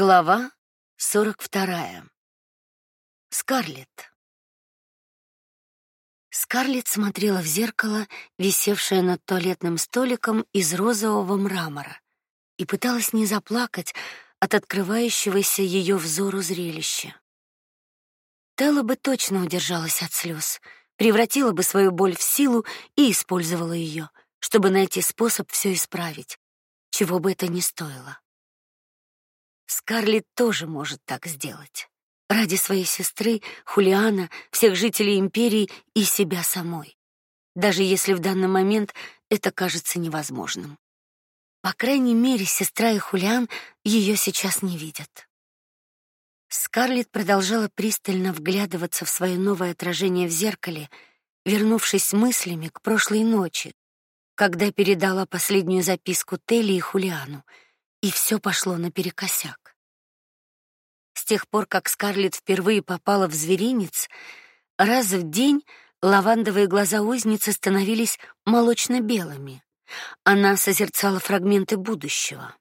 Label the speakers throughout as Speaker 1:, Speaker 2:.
Speaker 1: Глава 42. Скарлетт. Скарлетт смотрела в зеркало, висевшее над туалетным столиком из розового мрамора, и пыталась не заплакать от открывающегося ее взору зрелища. Телла бы точно удержалась от слез, превратила бы свою боль в силу и использовала ее, чтобы найти способ все исправить, чего бы это ни стоило. Скарлетт тоже может так сделать. Ради своей сестры, Хулиана, всех жителей империи и себя самой. Даже если в данный момент это кажется невозможным. По крайней мере, сестра и Хулиан ее сейчас не видят. Скарлетт продолжала пристально вглядываться в свое новое отражение в зеркале, вернувшись мыслями к прошлой ночи, когда передала последнюю записку Телли и Хулиану — и все пошло наперекосяк. С тех пор, как Скарлетт впервые попала в зверинец, раз в день лавандовые глаза узницы становились молочно-белыми. Она созерцала фрагменты будущего.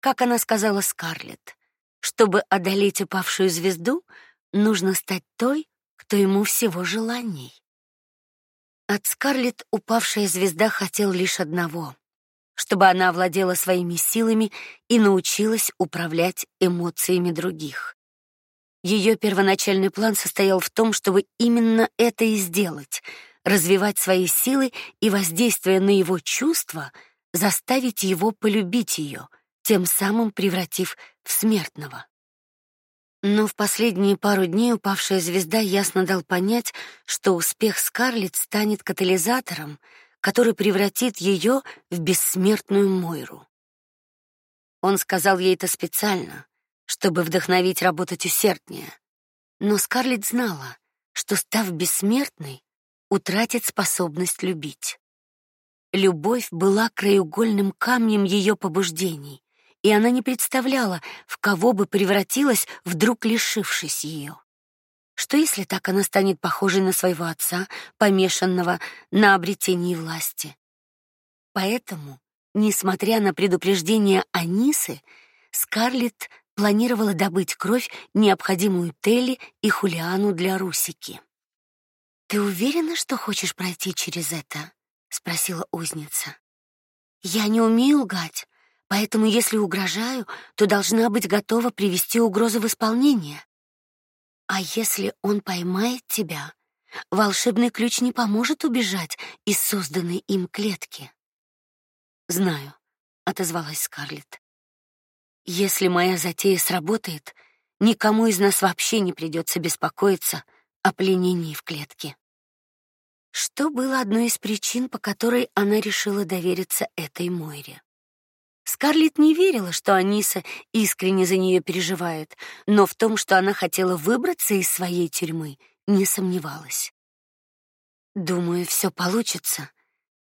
Speaker 1: Как она сказала Скарлетт, чтобы одолеть упавшую звезду, нужно стать той, кто ему всего желаний. От Скарлетт упавшая звезда хотел лишь одного чтобы она овладела своими силами и научилась управлять эмоциями других. Ее первоначальный план состоял в том, чтобы именно это и сделать развивать свои силы и воздействуя на его чувства, заставить его полюбить ее, тем самым превратив в смертного. Но в последние пару дней упавшая звезда ясно дал понять, что успех Скарлетт станет катализатором, который превратит ее в бессмертную Мойру. Он сказал ей это специально, чтобы вдохновить работать усерднее. Но Скарлетт знала, что став бессмертной, утратит способность любить. Любовь была краеугольным камнем ее побуждений, и она не представляла, в кого бы превратилась, вдруг лишившись ее. Что если так она станет похожей на своего отца, помешанного на обретении власти? Поэтому, несмотря на предупреждение Анисы, Скарлетт планировала добыть кровь, необходимую Телли и Хулиану для Русики. Ты уверена, что хочешь пройти через это? спросила узница. Я не умею лгать, поэтому если угрожаю, то должна быть готова привести угрозу в исполнение. А если он поймает тебя, волшебный ключ не поможет убежать из созданной им клетки. Знаю, отозвалась Скарлетт. Если моя затея сработает, никому из нас вообще не придется беспокоиться о пленении в клетке. Что было одной из причин, по которой она решила довериться этой Мойре. Скарлетт не верила, что Аниса искренне за нее переживает, но в том, что она хотела выбраться из своей тюрьмы, не сомневалась. Думаю, все получится.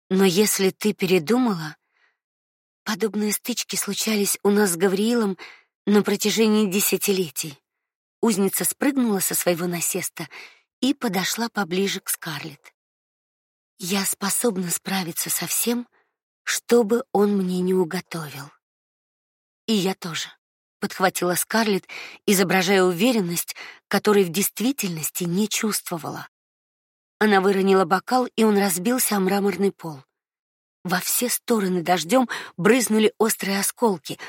Speaker 1: Но если ты передумала, подобные стычки случались у нас с Гавриилом на протяжении десятилетий. Узница спрыгнула со своего насеста и подошла поближе к Скарлетт. Я способна справиться со всем, что бы он мне не уготовил. И я тоже, подхватила Скарлетт, изображая уверенность, которой в действительности не чувствовала. Она выронила бокал, и он разбился о мраморный пол. Во все стороны дождем брызнули острые осколки,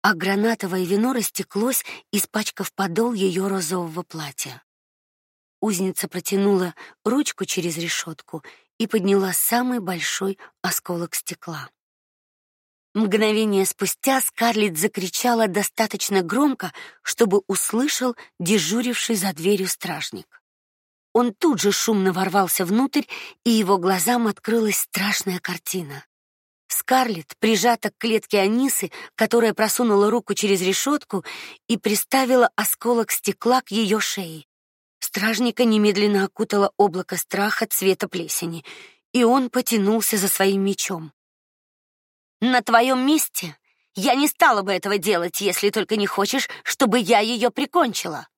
Speaker 1: а гранатовое вино растеклось, испачкав подол ее розового платья. Узница протянула ручку через решетку и подняла самый большой осколок стекла. Мгновение спустя Скарлетт закричала достаточно громко, чтобы услышал дежуривший за дверью стражник. Он тут же шумно ворвался внутрь, и его глазам открылась страшная картина. Скарлетт прижата к клетке Анисы, которая просунула руку через решетку и приставила осколок стекла к ее шее. Стражника немедленно окутало облако страха цвета плесени, и он потянулся за своим мечом. На твоем месте я не стала бы этого делать, если только не хочешь, чтобы я ее прикончила.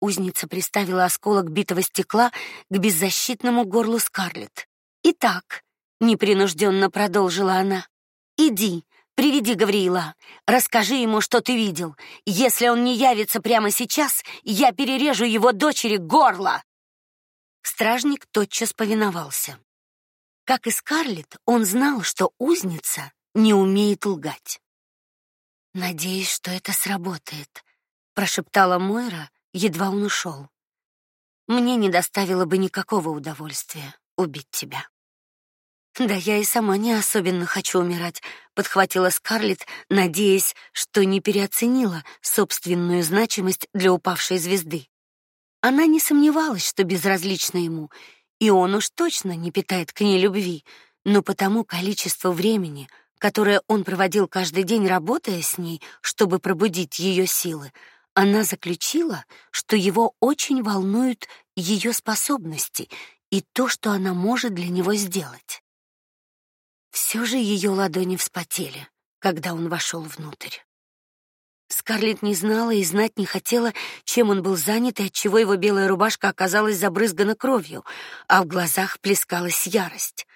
Speaker 1: Узница приставила осколок битого стекла к беззащитному горлу Скарлетт. Итак, непринужденно продолжила она. Иди, Приведи Гавриила. Расскажи ему, что ты видел. Если он не явится прямо сейчас, я перережу его дочери горло. Стражник тотчас повиновался. Как и Скарлетт, он знал, что узница не умеет лгать. Надеюсь, что это сработает, прошептала Мойра, едва он ушел. Мне не доставило бы никакого удовольствия убить тебя. Да я и сама не особенно хочу умирать, подхватила Скарлетт, надеясь, что не переоценила собственную значимость для упавшей звезды. Она не сомневалась, что безразлична ему, и он уж точно не питает к ней любви, но потому количество времени, которое он проводил каждый день, работая с ней, чтобы пробудить ее силы, она заключила, что его очень волнуют ее способности и то, что она может для него сделать. Все же ее ладони вспотели, когда он вошел внутрь. Скарлетт не знала и знать не хотела, чем он был занят и отчего его белая рубашка оказалась забрызгана кровью, а в глазах плескалась ярость.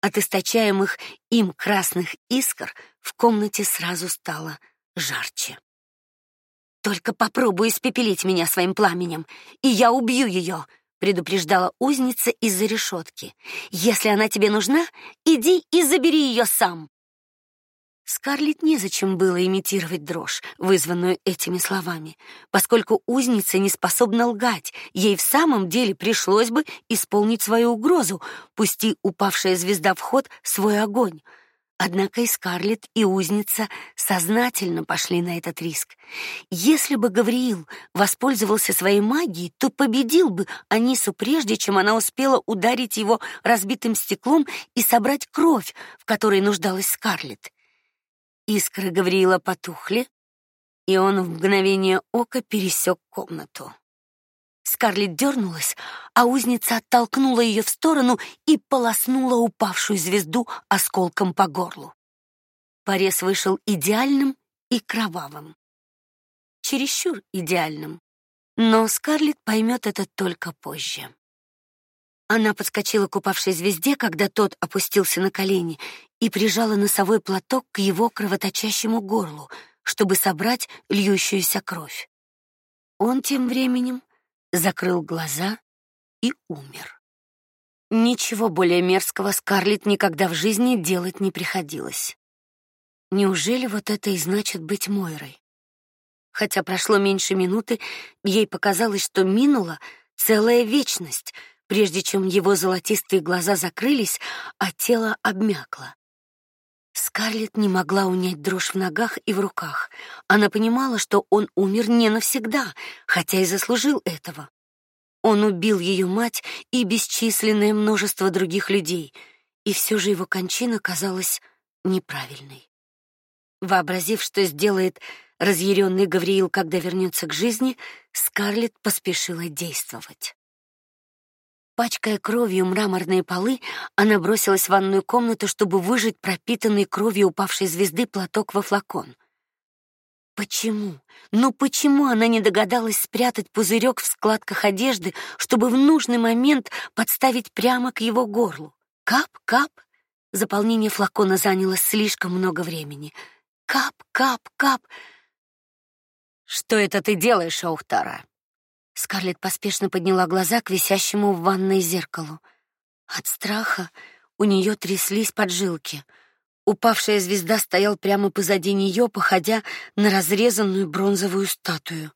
Speaker 1: От источаемых им красных искр в комнате сразу стало жарче. Только попробуй испепелить меня своим пламенем, и я убью ее, предупреждала узница из-за решетки. Если она тебе нужна, иди и забери ее сам. Скарлетт незачем было имитировать дрожь, вызванную этими словами, поскольку узница не способна лгать. Ей в самом деле пришлось бы исполнить свою угрозу, пусти упавшая звезда в ход свой огонь. Однако и Скарлетт, и узница сознательно пошли на этот риск. Если бы Гавриил воспользовался своей магией, то победил бы Анису прежде, чем она успела ударить его разбитым стеклом и собрать кровь, в которой нуждалась Скарлетт. Искры Гавриила потухли, и он в мгновение ока пересек комнату. Скарлетт дернулась, а узница оттолкнула ее в сторону и полоснула упавшую звезду осколком по горлу. Порез вышел идеальным и кровавым. Чересчур идеальным. Но Скарлетт поймет это только позже. Она подскочила к упавшей звезде, когда тот опустился на колени, и прижала носовой платок к его кровоточащему горлу, чтобы собрать льющуюся кровь. Он тем временем закрыл глаза и умер. Ничего более мерзкого Скарлетт никогда в жизни делать не приходилось. Неужели вот это и значит быть Мойрой? Хотя прошло меньше минуты, ей показалось, что минула целая вечность, прежде чем его золотистые глаза закрылись, а тело обмякло. Скарлетт не могла унять дрожь в ногах и в руках. Она понимала, что он умер не навсегда, хотя и заслужил этого. Он убил ее мать и бесчисленное множество других людей, и все же его кончина казалась неправильной. Вообразив, что сделает разъяренный Гавриил, когда вернется к жизни, Скарлетт поспешила действовать. Пачкая кровью мраморные полы, она бросилась в ванную комнату, чтобы выжать пропитанный кровью упавшей звезды платок во флакон. Почему? Ну почему она не догадалась спрятать пузырек в складках одежды, чтобы в нужный момент подставить прямо к его горлу? Кап, кап. Заполнение флакона заняло слишком много времени. Кап, кап, кап. Что это ты делаешь, Аухтара? Скарлетт поспешно подняла глаза к висящему в ванной зеркалу. От страха у нее тряслись поджилки. Упавшая звезда стоял прямо позади нее, походя на разрезанную бронзовую статую.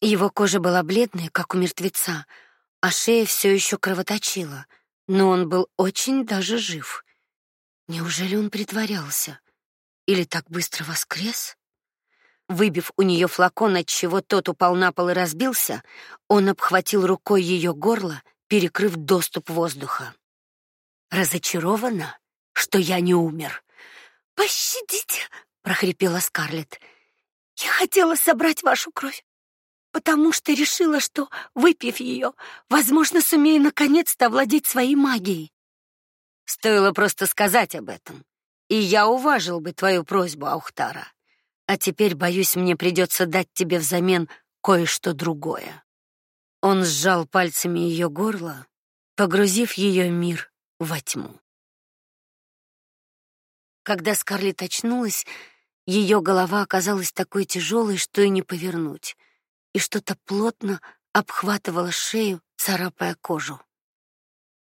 Speaker 1: Его кожа была бледная, как у мертвеца, а шея все еще кровоточила, но он был очень даже жив. Неужели он притворялся? Или так быстро воскрес? Выбив у нее флакон, от чего тот упал на пол и разбился, он обхватил рукой ее горло, перекрыв доступ воздуха. Разочарована, что я не умер. Пощадите, прохрипела Скарлетт. Я хотела собрать вашу кровь, потому что решила, что выпив ее, возможно, сумею наконец-то овладеть своей магией. Стоило просто сказать об этом, и я уважил бы твою просьбу, Аухтара. А теперь, боюсь, мне придется дать тебе взамен кое-что другое. Он сжал пальцами ее горло, погрузив ее мир во тьму. Когда Скарлетт очнулась, ее голова оказалась такой тяжелой, что и не повернуть, и что-то плотно обхватывало шею, царапая кожу.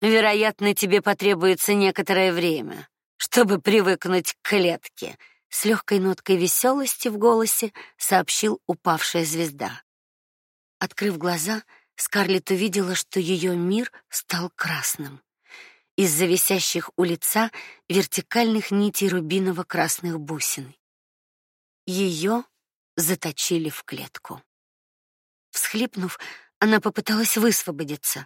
Speaker 1: Вероятно, тебе потребуется некоторое время, чтобы привыкнуть к клетке, с легкой ноткой веселости в голосе сообщил упавшая звезда. Открыв глаза, Скарлетт увидела, что ее мир стал красным. Из-за висящих у лица вертикальных нитей рубиново-красных бусин. Ее заточили в клетку. Всхлипнув, она попыталась высвободиться,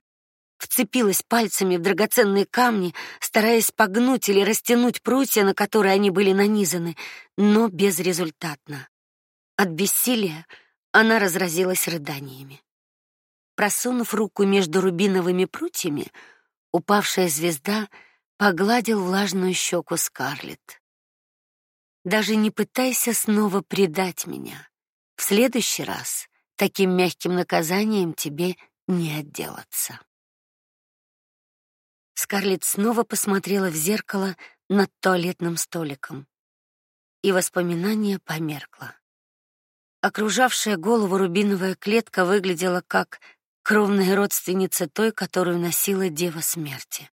Speaker 1: вцепилась пальцами в драгоценные камни, стараясь погнуть или растянуть прутья, на которые они были нанизаны, но безрезультатно. От бессилия она разразилась рыданиями. Просунув руку между рубиновыми прутьями, упавшая звезда погладил влажную щеку Скарлетт. Даже не пытайся снова предать меня. В следующий раз таким мягким наказанием тебе не отделаться. Скарлетт снова посмотрела в зеркало над туалетным столиком, и воспоминание померкло. Окружавшая голову рубиновая клетка выглядела как кровная родственница той, которую носила Дева Смерти.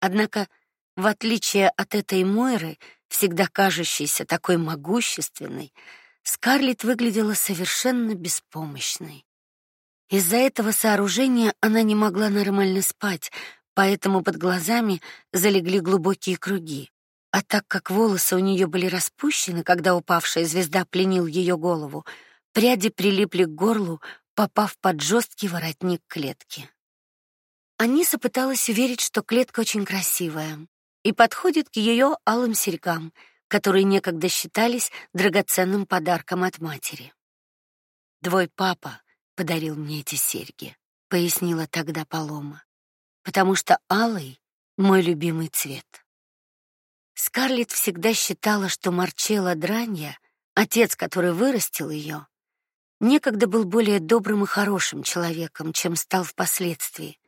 Speaker 1: Однако, в отличие от этой Мойры, всегда кажущейся такой могущественной, Скарлетт выглядела совершенно беспомощной. Из-за этого сооружения она не могла нормально спать, поэтому под глазами залегли глубокие круги. А так как волосы у нее были распущены, когда упавшая звезда пленил ее голову, пряди прилипли к горлу, попав под жесткий воротник клетки. Аниса пыталась уверить, что клетка очень красивая и подходит к ее алым серьгам, которые некогда считались драгоценным подарком от матери. Двой папа подарил мне эти серьги, пояснила тогда Палома потому что алый мой любимый цвет. Скарлетт всегда считала, что Марчелло Дранья, отец, который вырастил ее, некогда был более добрым и хорошим человеком, чем стал впоследствии,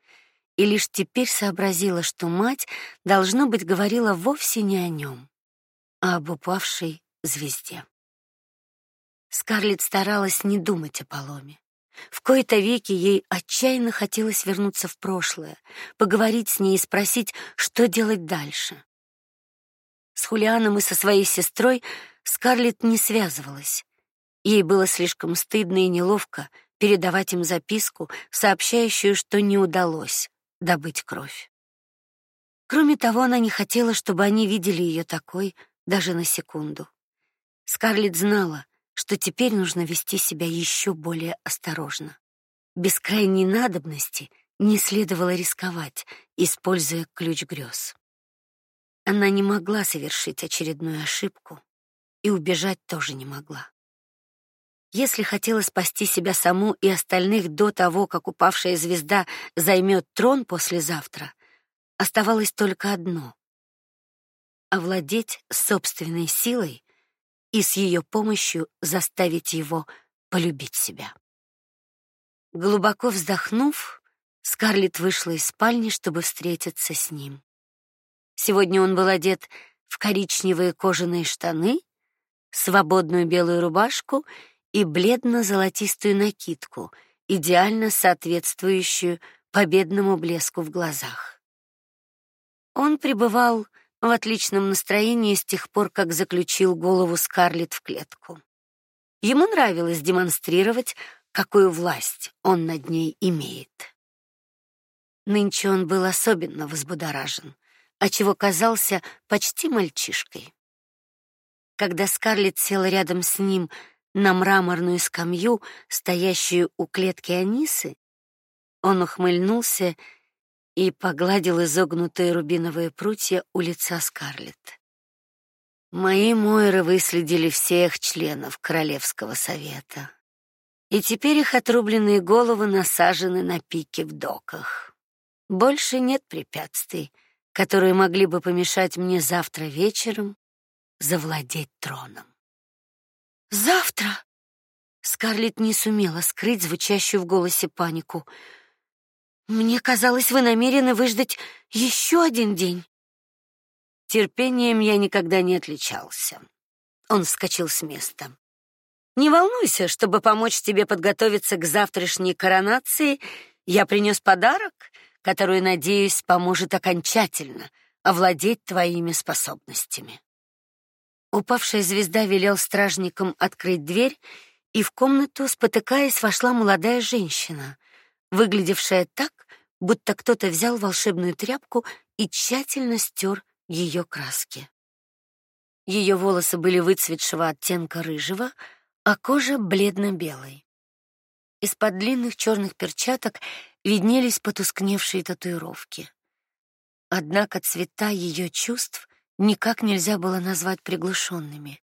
Speaker 1: и лишь теперь сообразила, что мать должно быть говорила вовсе не о нем, а об упавшей звезде. Скарлетт старалась не думать о Поломе. В кои-то веки ей отчаянно хотелось вернуться в прошлое, поговорить с ней и спросить, что делать дальше. С Хулианом и со своей сестрой Скарлетт не связывалась. Ей было слишком стыдно и неловко передавать им записку, сообщающую, что не удалось добыть кровь. Кроме того, она не хотела, чтобы они видели ее такой даже на секунду. Скарлетт знала, что теперь нужно вести себя еще более осторожно. Без крайней надобности не следовало рисковать, используя ключ грез. Она не могла совершить очередную ошибку и убежать тоже не могла. Если хотела спасти себя саму и остальных до того, как упавшая звезда займет трон послезавтра, оставалось только одно овладеть собственной силой и с ее помощью заставить его полюбить себя. Глубоко вздохнув, Скарлетт вышла из спальни, чтобы встретиться с ним. Сегодня он был одет в коричневые кожаные штаны, свободную белую рубашку и бледно-золотистую накидку, идеально соответствующую победному блеску в глазах. Он пребывал в отличном настроении с тех пор, как заключил голову Скарлетт в клетку. Ему нравилось демонстрировать, какую власть он над ней имеет. Нынче он был особенно взбудоражен, отчего казался почти мальчишкой. Когда Скарлетт села рядом с ним на мраморную скамью, стоящую у клетки Анисы, он ухмыльнулся и погладил изогнутые рубиновые прутья у лица Скарлетт. Мои Мойры выследили всех членов королевского совета. И теперь их отрубленные головы насажены на пике в доках. Больше нет препятствий, которые могли бы помешать мне завтра вечером завладеть троном. Завтра Скарлетт не сумела скрыть звучащую в голосе панику. Мне казалось, вы намерены выждать еще один день. Терпением я никогда не отличался. Он вскочил с места. Не волнуйся, чтобы помочь тебе подготовиться к завтрашней коронации, я принес подарок, который, надеюсь, поможет окончательно овладеть твоими способностями. Упавшая звезда велел стражникам открыть дверь, и в комнату, спотыкаясь, вошла молодая женщина, выглядевшая так, будто кто-то взял волшебную тряпку и тщательно стер ее краски. Ее волосы были выцветшего оттенка рыжего, а кожа бледно-белой. Из-под длинных черных перчаток виднелись потускневшие татуировки. Однако цвета ее чувств никак нельзя было назвать приглушенными.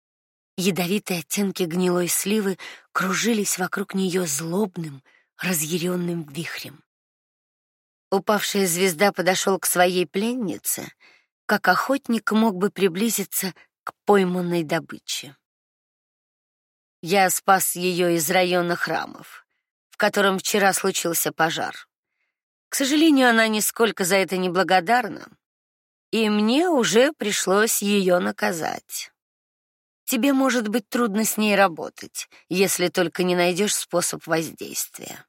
Speaker 1: Ядовитые оттенки гнилой сливы кружились вокруг нее злобным, разъяренным вихрем. Упавшая звезда подошел к своей пленнице, как охотник мог бы приблизиться к пойманной добыче. Я спас ее из района храмов, в котором вчера случился пожар. К сожалению, она нисколько за это не благодарна, и мне уже пришлось ее наказать. Тебе может быть трудно с ней работать, если только не найдешь способ воздействия.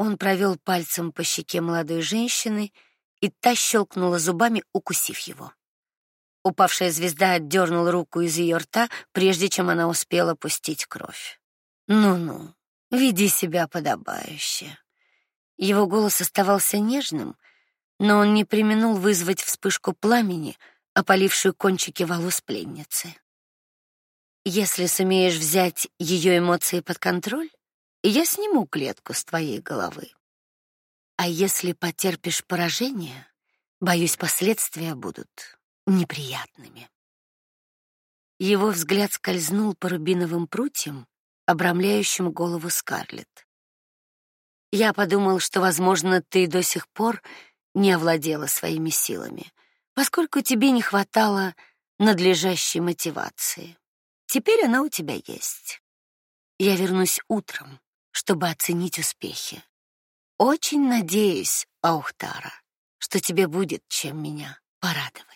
Speaker 1: Он провел пальцем по щеке молодой женщины, и та щелкнула зубами, укусив его. Упавшая звезда отдернула руку из ее рта, прежде чем она успела пустить кровь. Ну-ну, веди себя подобающе. Его голос оставался нежным, но он не преминул вызвать вспышку пламени, опалившую кончики волос пленницы. Если сумеешь взять ее эмоции под контроль, я сниму клетку с твоей головы. А если потерпишь поражение, боюсь, последствия будут неприятными. Его взгляд скользнул по рубиновым прутьям, обрамляющим голову Скарлетт. Я подумал, что, возможно, ты до сих пор не овладела своими силами, поскольку тебе не хватало надлежащей мотивации. Теперь она у тебя есть. Я вернусь утром, чтобы оценить успехи. Очень надеюсь, Аухтара, что тебе будет чем меня порадовать.